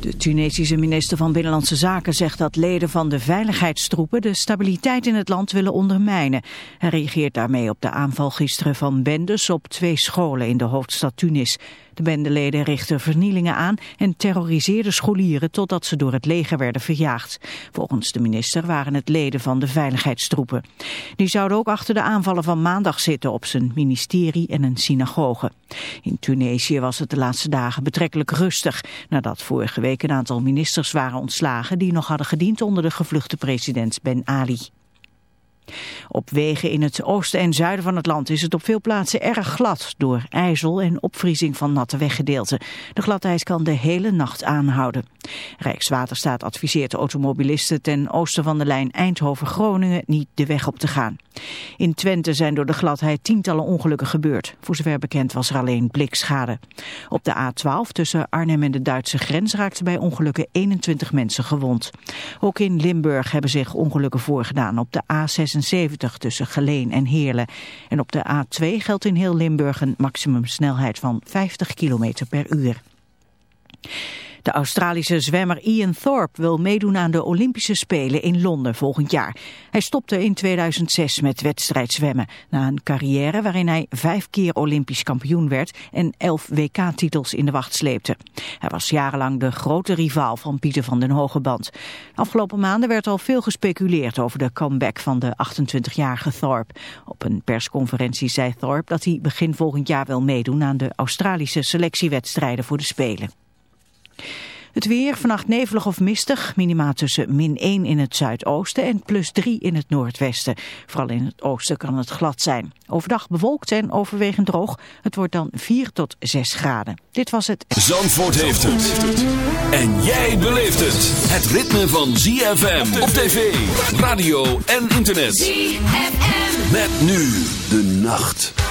De Tunesische minister van Binnenlandse Zaken zegt dat leden van de veiligheidstroepen de stabiliteit in het land willen ondermijnen. Hij reageert daarmee op de aanval gisteren van bendes op twee scholen in de hoofdstad Tunis. De bendeleden richtten vernielingen aan en terroriseerden scholieren totdat ze door het leger werden verjaagd. Volgens de minister waren het leden van de veiligheidstroepen. Die zouden ook achter de aanvallen van maandag zitten op zijn ministerie en een synagoge. In Tunesië was het de laatste dagen betrekkelijk rustig nadat vorige week een aantal ministers waren ontslagen die nog hadden gediend onder de gevluchte president Ben Ali. Op wegen in het oosten en zuiden van het land is het op veel plaatsen erg glad door ijzel en opvriezing van natte weggedeelten. De gladijs kan de hele nacht aanhouden. Rijkswaterstaat adviseert automobilisten ten oosten van de lijn Eindhoven-Groningen niet de weg op te gaan. In Twente zijn door de gladheid tientallen ongelukken gebeurd. Voor zover bekend was er alleen blikschade. Op de A12 tussen Arnhem en de Duitse grens raakten bij ongelukken 21 mensen gewond. Ook in Limburg hebben zich ongelukken voorgedaan op de A76 tussen Geleen en Heerlen. En op de A2 geldt in heel Limburg een maximumsnelheid van 50 km per uur. De Australische zwemmer Ian Thorpe wil meedoen aan de Olympische Spelen in Londen volgend jaar. Hij stopte in 2006 met wedstrijdzwemmen na een carrière waarin hij vijf keer Olympisch kampioen werd en elf WK-titels in de wacht sleepte. Hij was jarenlang de grote rivaal van Pieter van den Hogeband. Afgelopen maanden werd al veel gespeculeerd over de comeback van de 28-jarige Thorpe. Op een persconferentie zei Thorpe dat hij begin volgend jaar wil meedoen aan de Australische selectiewedstrijden voor de Spelen. Het weer, vannacht nevelig of mistig, minima tussen min 1 in het zuidoosten en plus 3 in het noordwesten. Vooral in het oosten kan het glad zijn. Overdag bewolkt en overwegend droog. Het wordt dan 4 tot 6 graden. Dit was het... Zandvoort heeft het. En jij beleeft het. Het ritme van ZFM op tv, radio en internet. ZFM. Met nu de nacht.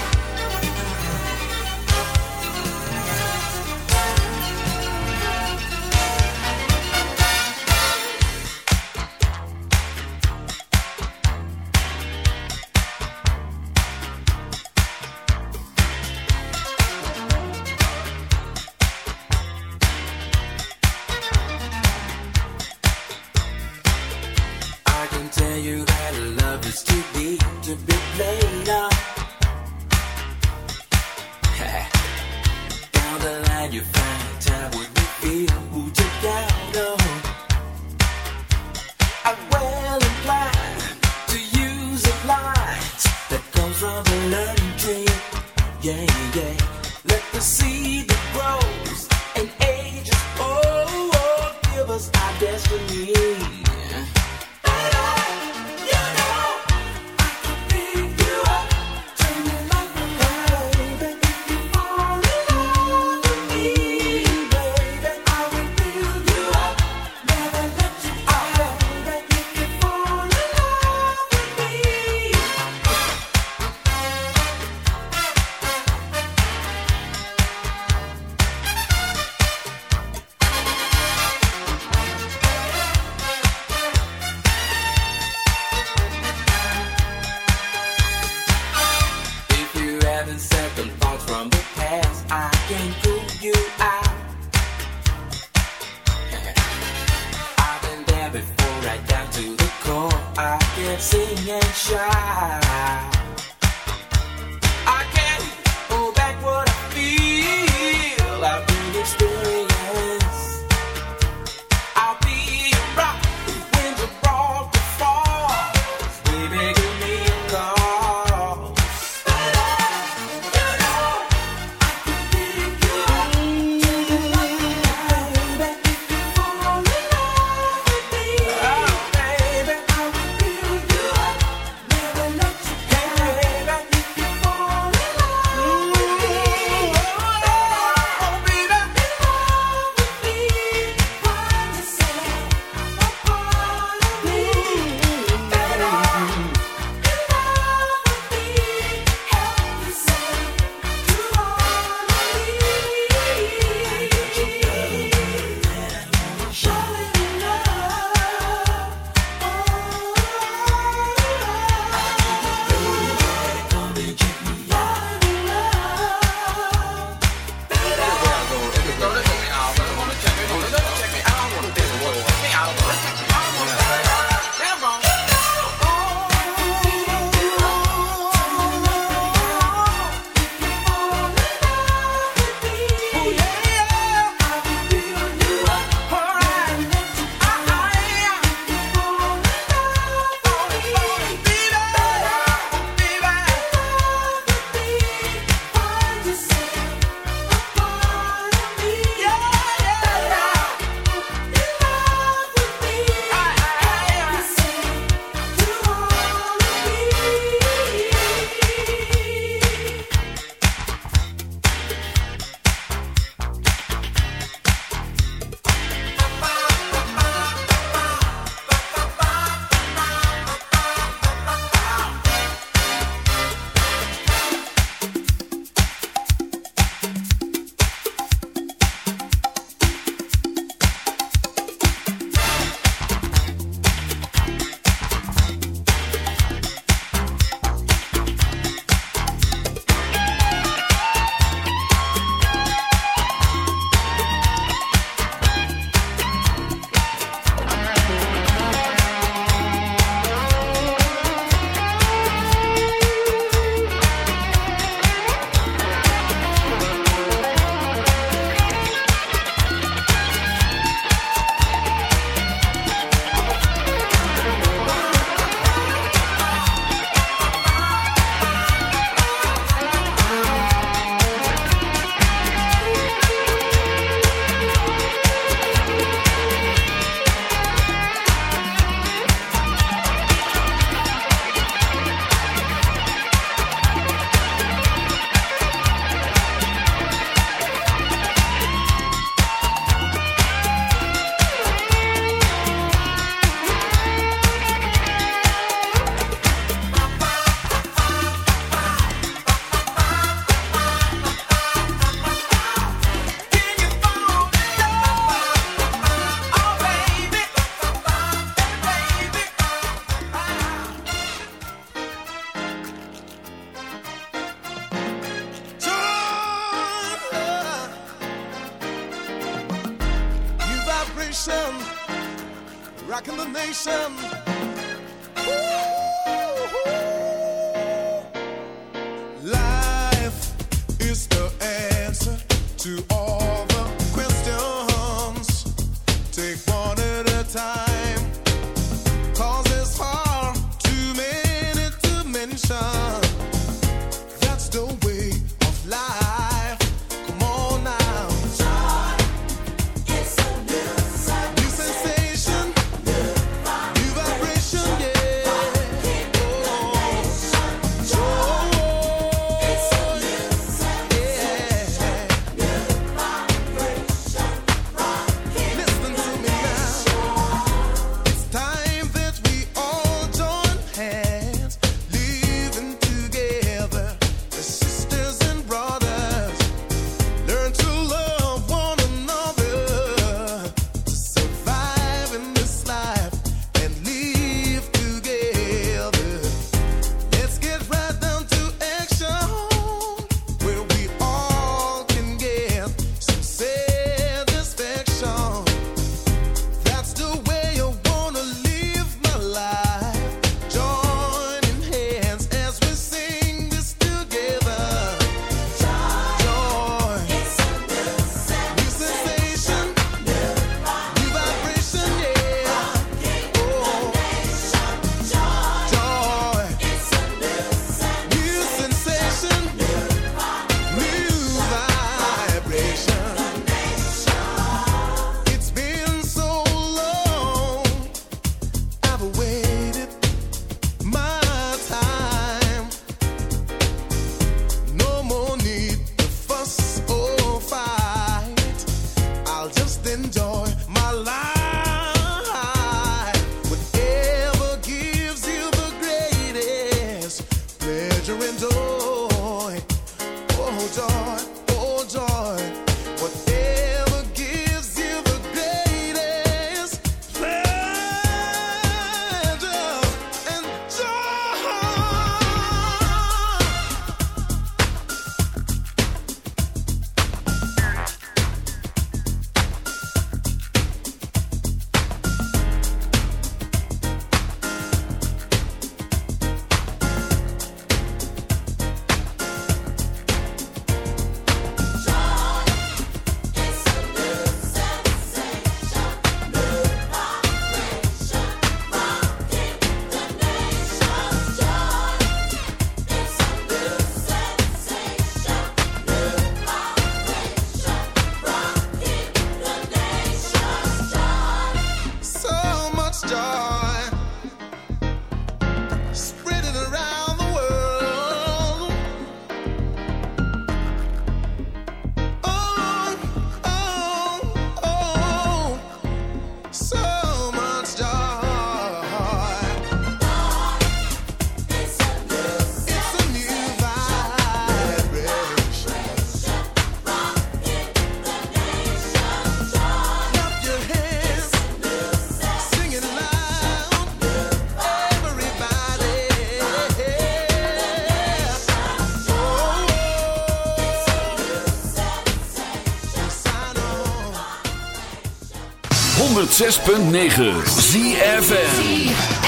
106.9 ZFN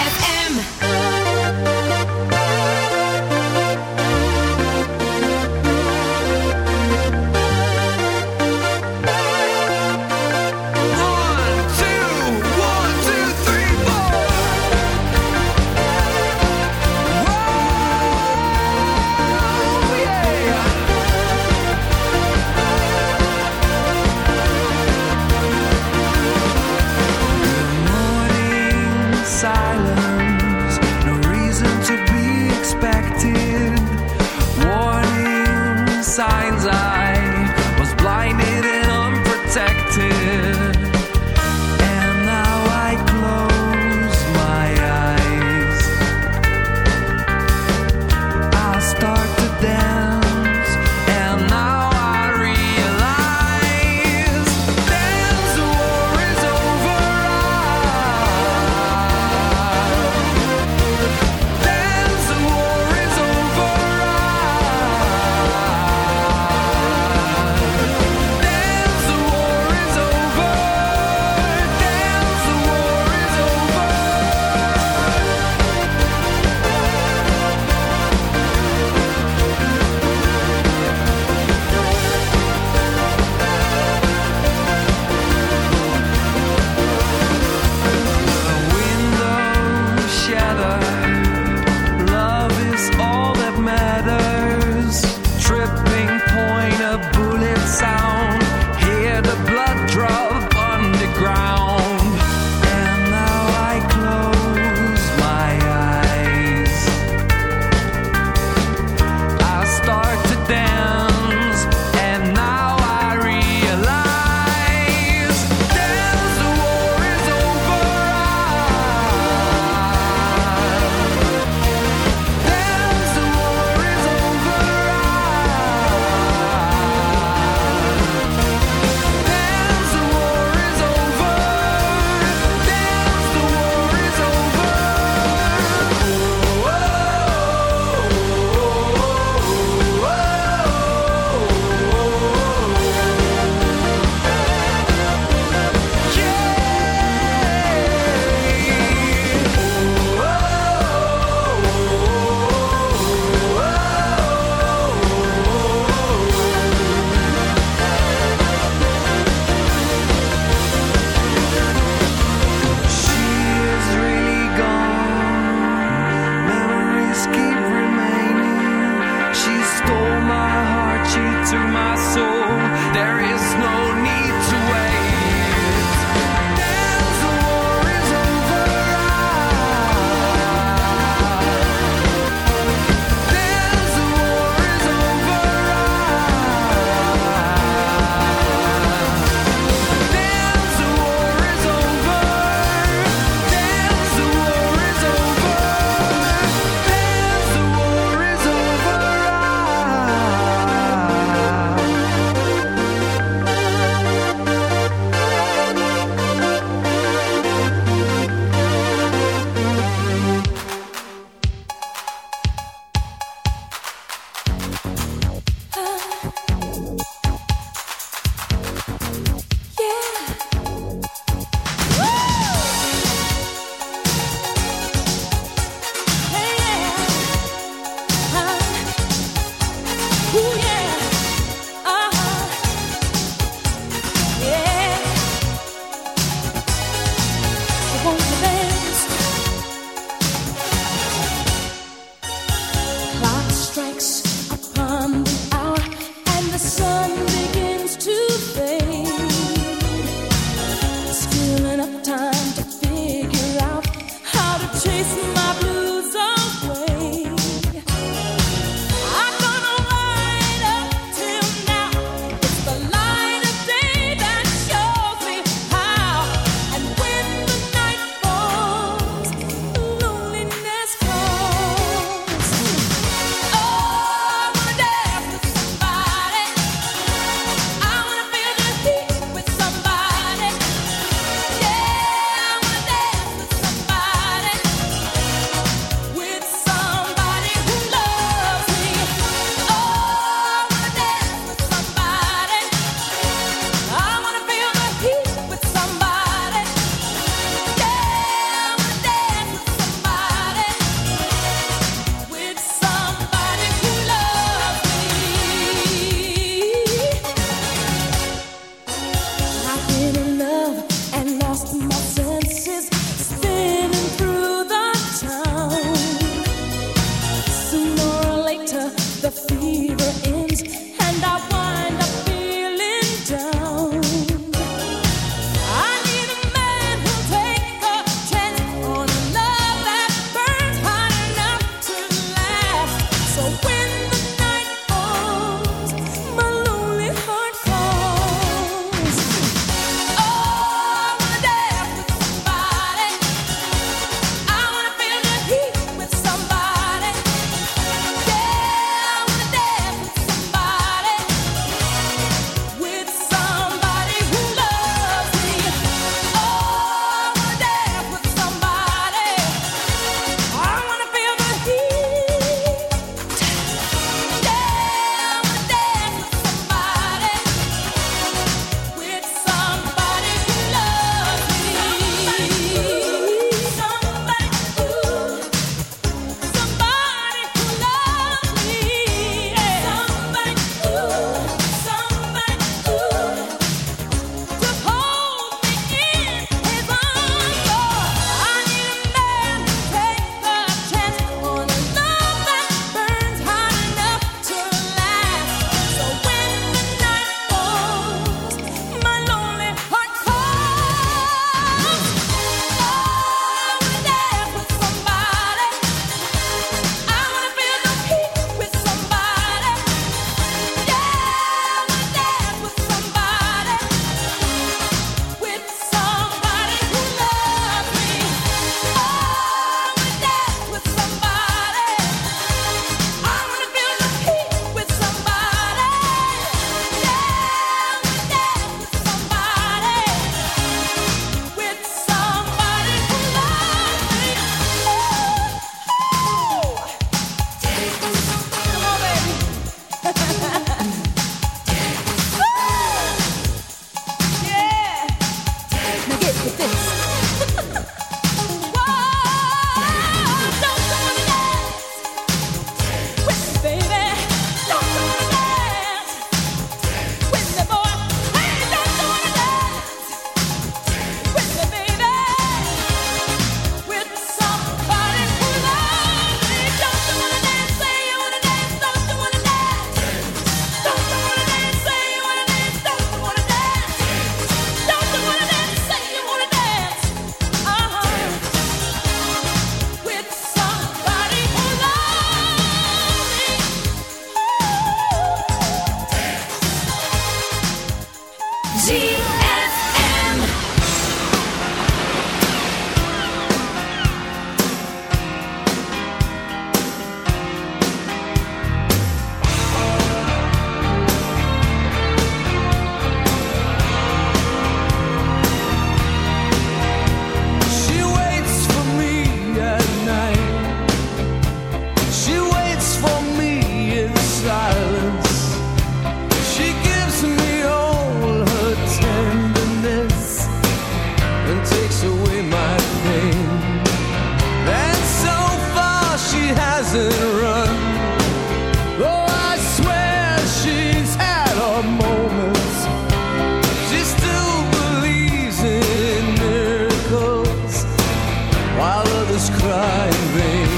while others cry in vain.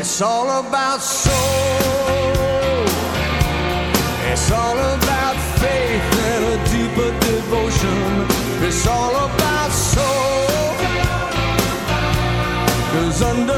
It's all about soul. It's all about faith and a deeper devotion. It's all about soul. Cause under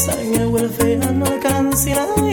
sang el welfare no alcanzará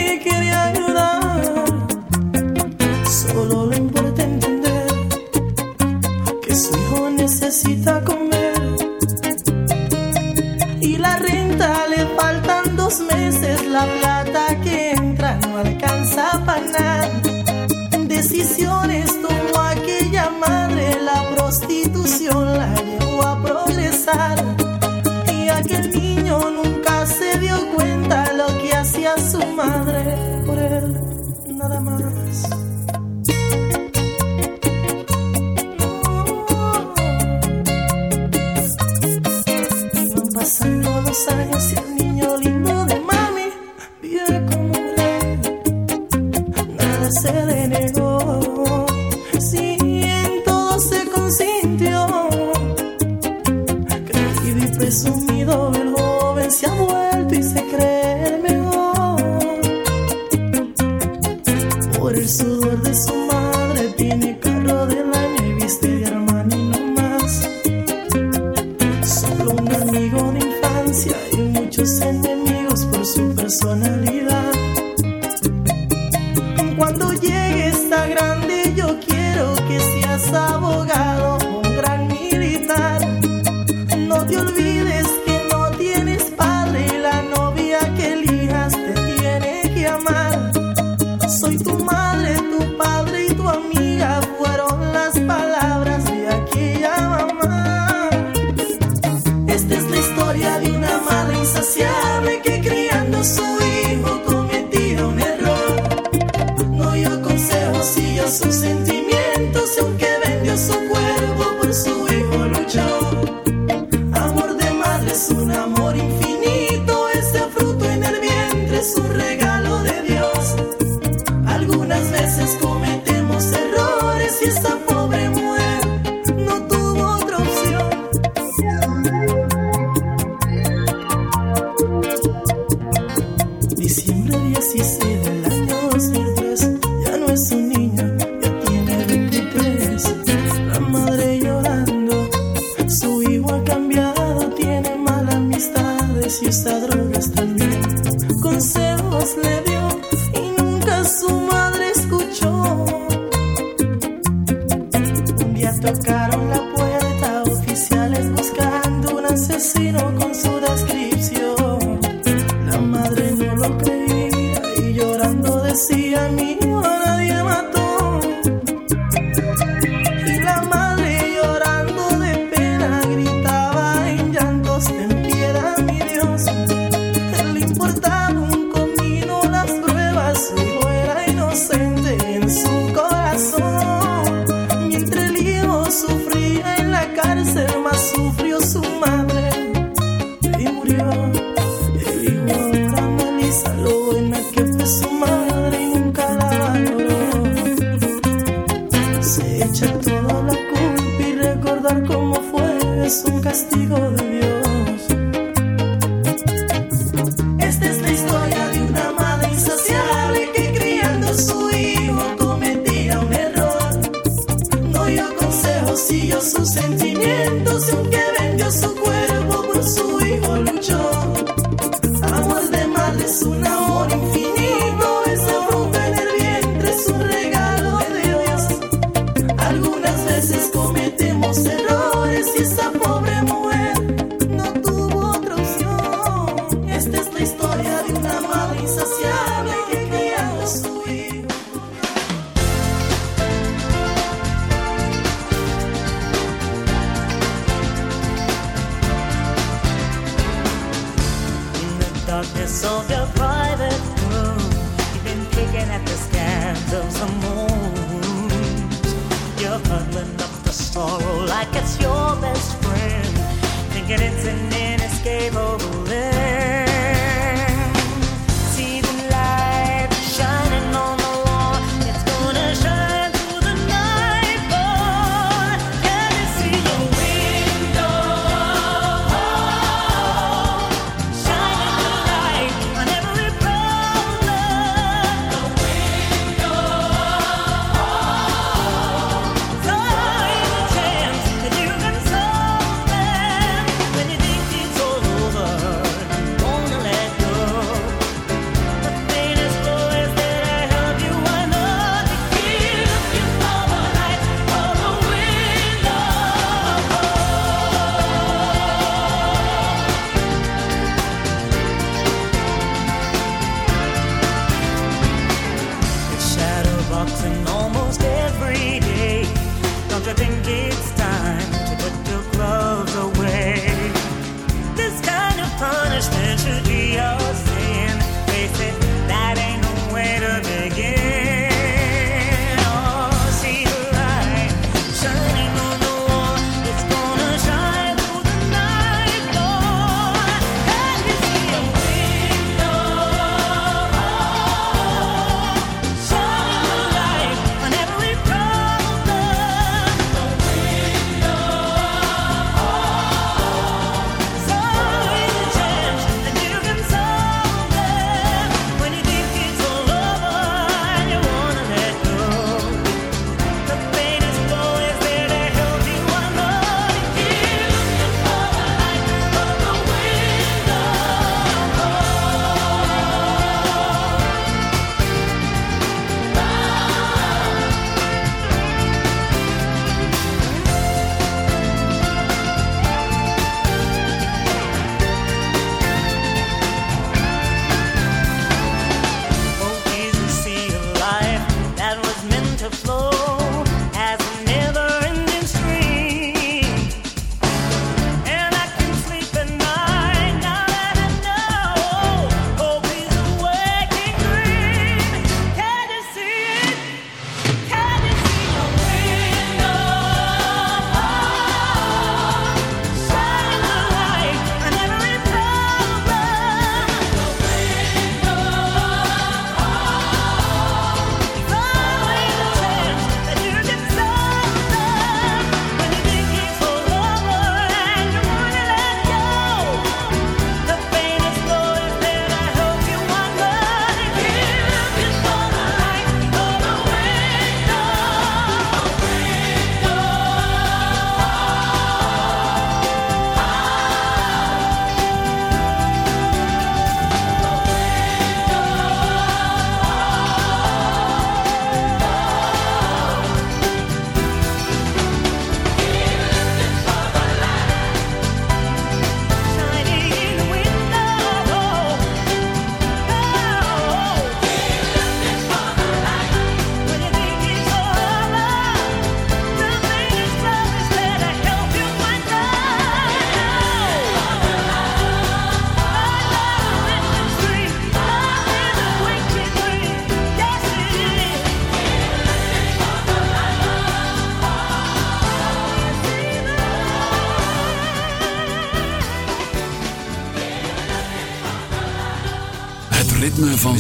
situación que vendió su cuerpo por su hijo luchó.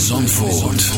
Zandvoort.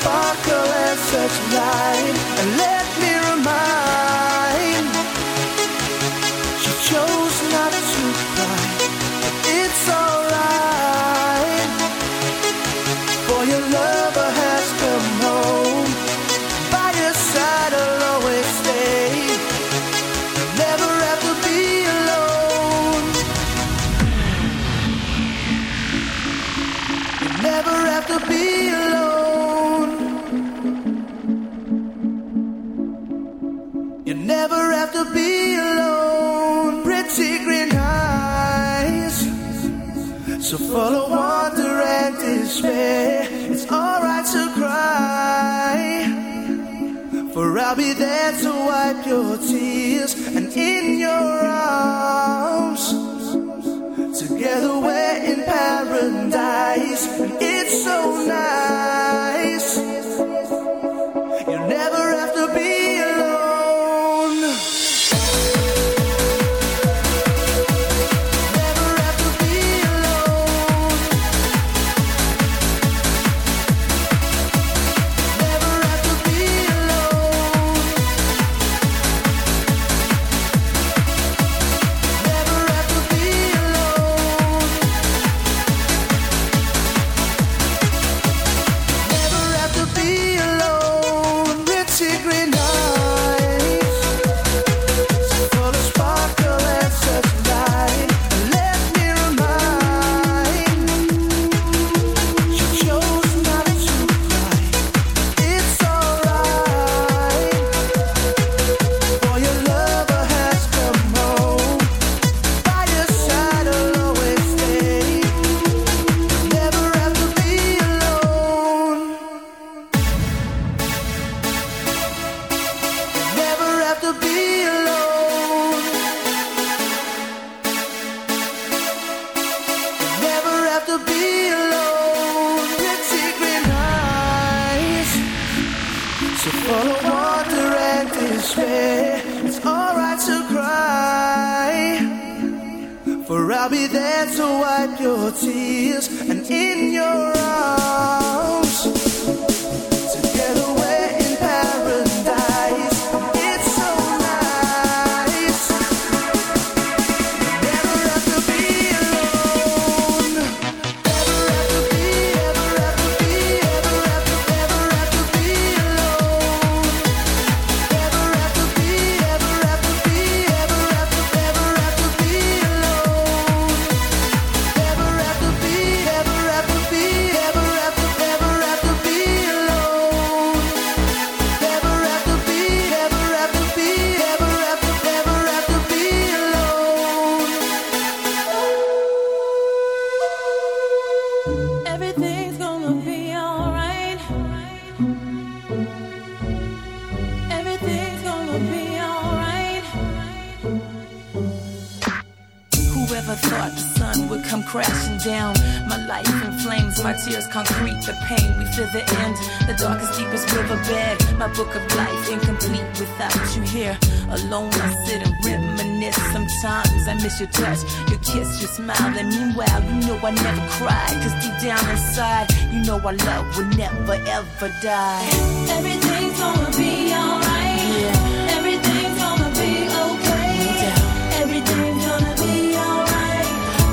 sparkle and such light. I'll be there to wipe your tears and in your arms. Together we're down inside, you know our love will never ever die. Everything's gonna be alright. Yeah. Everything's gonna be okay. Doubt. Everything's gonna be alright.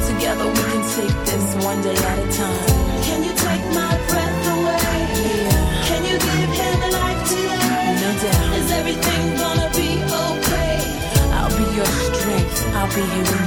Together we can take this one day at a time. Can you take my breath away? Yeah. Can you give him life today? No doubt. Is everything gonna be okay? I'll be your strength. I'll be here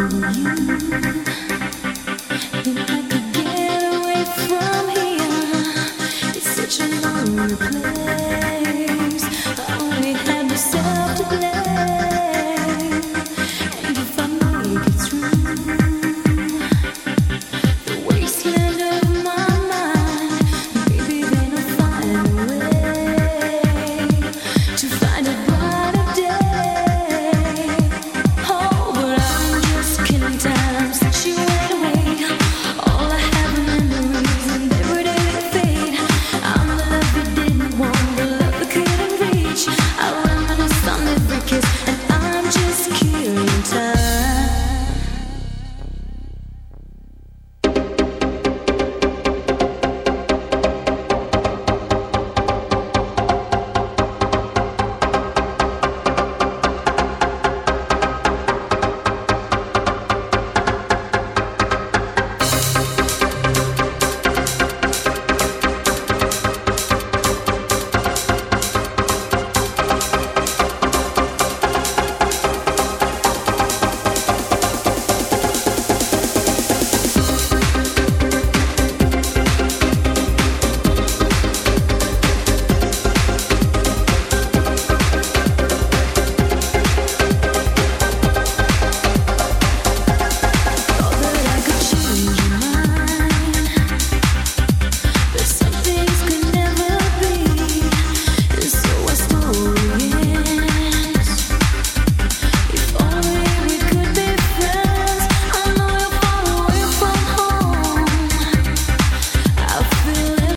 you.